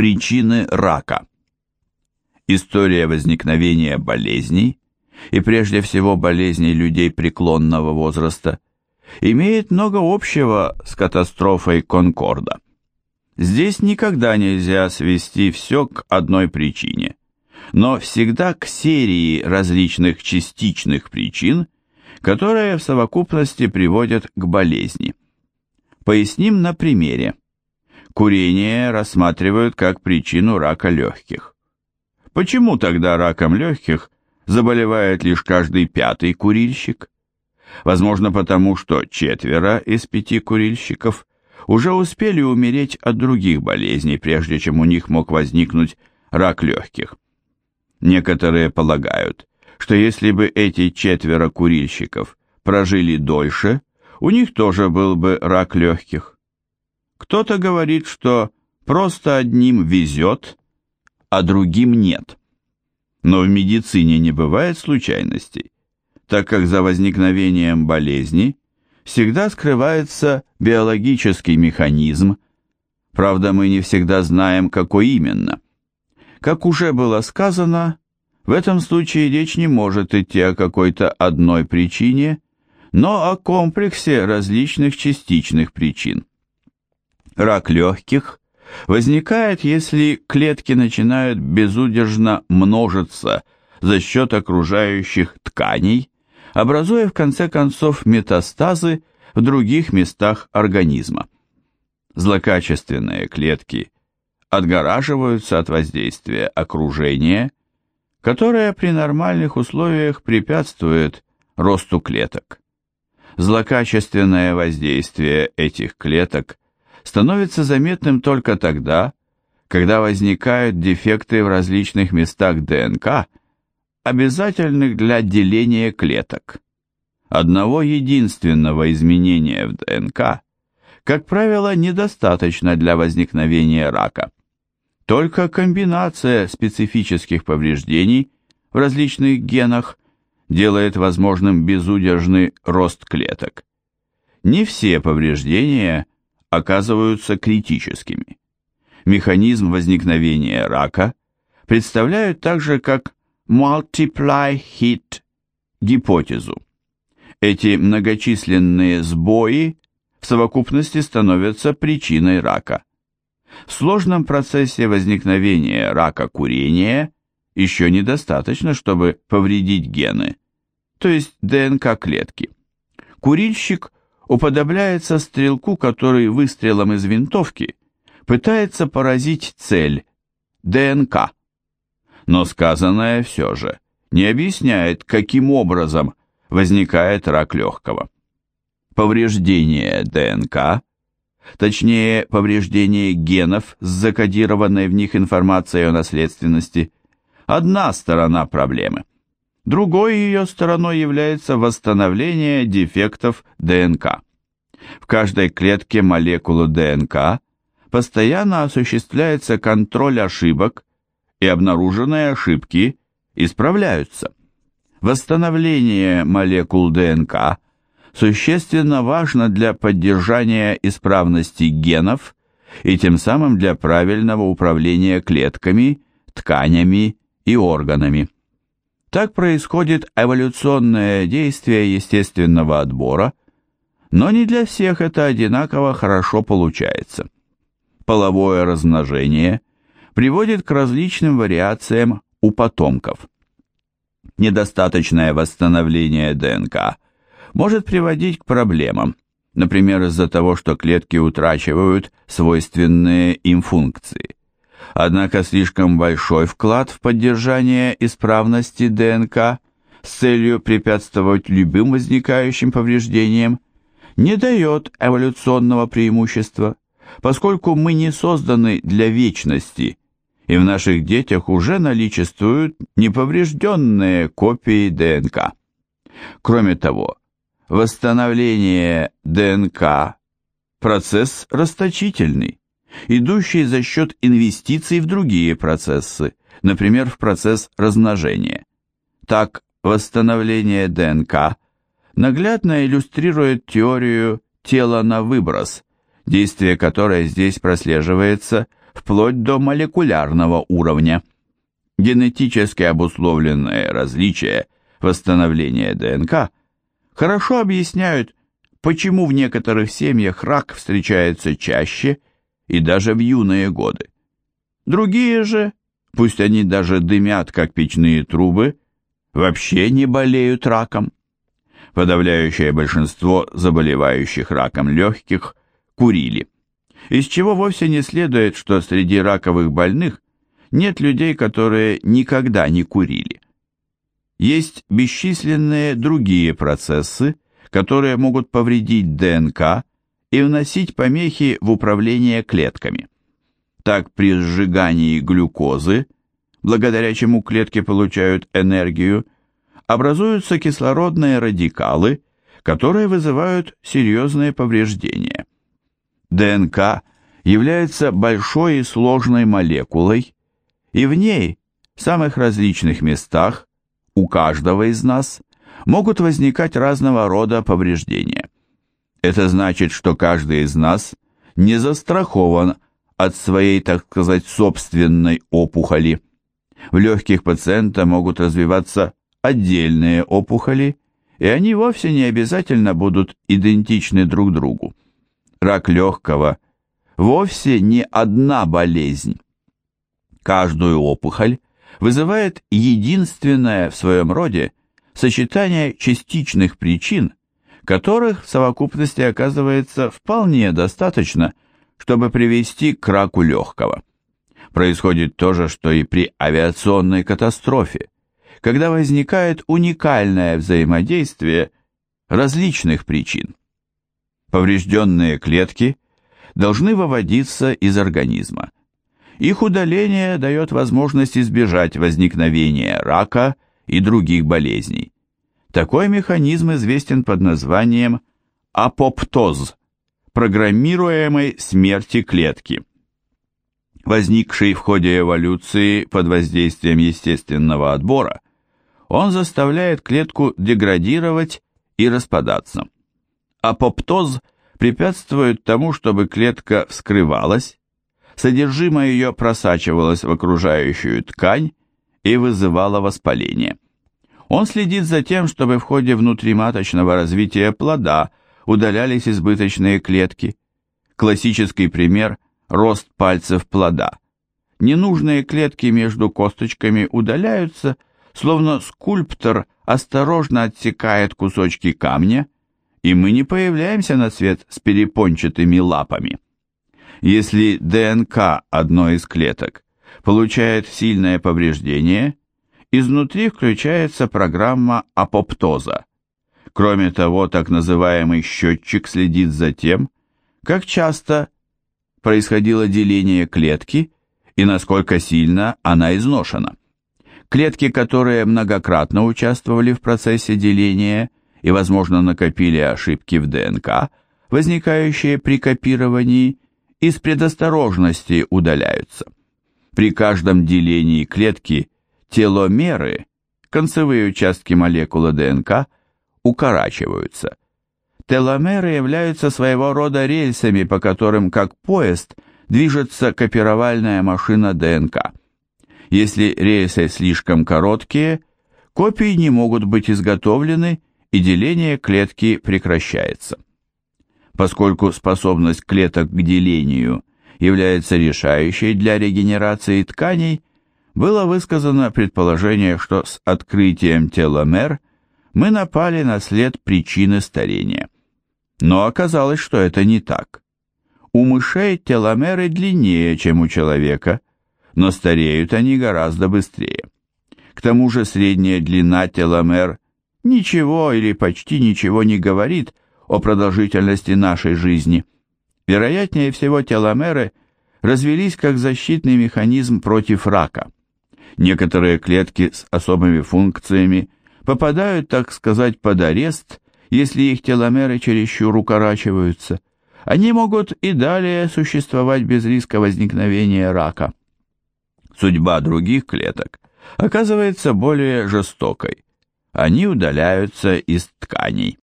Причины рака. История возникновения болезней, и прежде всего болезней людей преклонного возраста, имеет много общего с катастрофой Конкорда. Здесь никогда нельзя свести все к одной причине, но всегда к серии различных частичных причин, которые в совокупности приводят к болезни. Поясним на примере. Курение рассматривают как причину рака легких. Почему тогда раком легких заболевает лишь каждый пятый курильщик? Возможно, потому что четверо из пяти курильщиков уже успели умереть от других болезней, прежде чем у них мог возникнуть рак легких. Некоторые полагают, что если бы эти четверо курильщиков прожили дольше, у них тоже был бы рак легких. Кто-то говорит, что просто одним везет, а другим нет. Но в медицине не бывает случайностей, так как за возникновением болезни всегда скрывается биологический механизм, правда мы не всегда знаем, какой именно. Как уже было сказано, в этом случае речь не может идти о какой-то одной причине, но о комплексе различных частичных причин. Рак легких возникает, если клетки начинают безудержно множиться за счет окружающих тканей, образуя в конце концов метастазы в других местах организма. Злокачественные клетки отгораживаются от воздействия окружения, которое при нормальных условиях препятствует росту клеток. Злокачественное воздействие этих клеток становится заметным только тогда, когда возникают дефекты в различных местах ДНК, обязательных для деления клеток. Одного единственного изменения в ДНК, как правило, недостаточно для возникновения рака. Только комбинация специфических повреждений в различных генах делает возможным безудержный рост клеток. Не все повреждения оказываются критическими. Механизм возникновения рака представляют также как multiply hit гипотезу. Эти многочисленные сбои в совокупности становятся причиной рака. В сложном процессе возникновения рака курения еще недостаточно, чтобы повредить гены, то есть ДНК клетки. Курильщик уподобляется стрелку, который выстрелом из винтовки пытается поразить цель – ДНК. Но сказанное все же не объясняет, каким образом возникает рак легкого. Повреждение ДНК, точнее повреждение генов с закодированной в них информацией о наследственности – одна сторона проблемы. Другой ее стороной является восстановление дефектов ДНК. В каждой клетке молекулы ДНК постоянно осуществляется контроль ошибок, и обнаруженные ошибки исправляются. Восстановление молекул ДНК существенно важно для поддержания исправности генов и тем самым для правильного управления клетками, тканями и органами. Так происходит эволюционное действие естественного отбора, но не для всех это одинаково хорошо получается. Половое размножение приводит к различным вариациям у потомков. Недостаточное восстановление ДНК может приводить к проблемам, например, из-за того, что клетки утрачивают свойственные им функции. Однако слишком большой вклад в поддержание исправности ДНК с целью препятствовать любым возникающим повреждениям не дает эволюционного преимущества, поскольку мы не созданы для вечности, и в наших детях уже наличествуют неповрежденные копии ДНК. Кроме того, восстановление ДНК – процесс расточительный идущие за счет инвестиций в другие процессы, например, в процесс размножения. Так, восстановление ДНК наглядно иллюстрирует теорию тела на выброс, действие которой здесь прослеживается вплоть до молекулярного уровня. Генетически обусловленные различия восстановления ДНК хорошо объясняют, почему в некоторых семьях рак встречается чаще и даже в юные годы. Другие же, пусть они даже дымят, как печные трубы, вообще не болеют раком. Подавляющее большинство заболевающих раком легких курили, из чего вовсе не следует, что среди раковых больных нет людей, которые никогда не курили. Есть бесчисленные другие процессы, которые могут повредить ДНК и вносить помехи в управление клетками. Так при сжигании глюкозы, благодаря чему клетки получают энергию, образуются кислородные радикалы, которые вызывают серьезные повреждения. ДНК является большой и сложной молекулой, и в ней, в самых различных местах, у каждого из нас, могут возникать разного рода повреждения. Это значит, что каждый из нас не застрахован от своей, так сказать, собственной опухоли. В легких пациента могут развиваться отдельные опухоли, и они вовсе не обязательно будут идентичны друг другу. Рак легкого вовсе не одна болезнь. Каждую опухоль вызывает единственное в своем роде сочетание частичных причин, которых в совокупности оказывается вполне достаточно, чтобы привести к раку легкого. Происходит то же, что и при авиационной катастрофе, когда возникает уникальное взаимодействие различных причин. Поврежденные клетки должны выводиться из организма. Их удаление дает возможность избежать возникновения рака и других болезней. Такой механизм известен под названием апоптоз, программируемой смерти клетки. Возникший в ходе эволюции под воздействием естественного отбора, он заставляет клетку деградировать и распадаться. Апоптоз препятствует тому, чтобы клетка вскрывалась, содержимое ее просачивалось в окружающую ткань и вызывало воспаление. Он следит за тем, чтобы в ходе внутриматочного развития плода удалялись избыточные клетки. Классический пример – рост пальцев плода. Ненужные клетки между косточками удаляются, словно скульптор осторожно отсекает кусочки камня, и мы не появляемся на свет с перепончатыми лапами. Если ДНК одной из клеток получает сильное повреждение, изнутри включается программа апоптоза. Кроме того, так называемый счетчик следит за тем, как часто происходило деление клетки и насколько сильно она изношена. Клетки, которые многократно участвовали в процессе деления и, возможно, накопили ошибки в ДНК, возникающие при копировании, из предосторожности удаляются. При каждом делении клетки теломеры, концевые участки молекулы ДНК, укорачиваются. Теломеры являются своего рода рельсами, по которым, как поезд, движется копировальная машина ДНК. Если рельсы слишком короткие, копии не могут быть изготовлены, и деление клетки прекращается. Поскольку способность клеток к делению является решающей для регенерации тканей, было высказано предположение, что с открытием теломер мы напали на след причины старения. Но оказалось, что это не так. У мышей теломеры длиннее, чем у человека, но стареют они гораздо быстрее. К тому же средняя длина теломер ничего или почти ничего не говорит о продолжительности нашей жизни. Вероятнее всего теломеры развелись как защитный механизм против рака. Некоторые клетки с особыми функциями попадают, так сказать, под арест, если их теломеры чересчур укорачиваются. Они могут и далее существовать без риска возникновения рака. Судьба других клеток оказывается более жестокой. Они удаляются из тканей.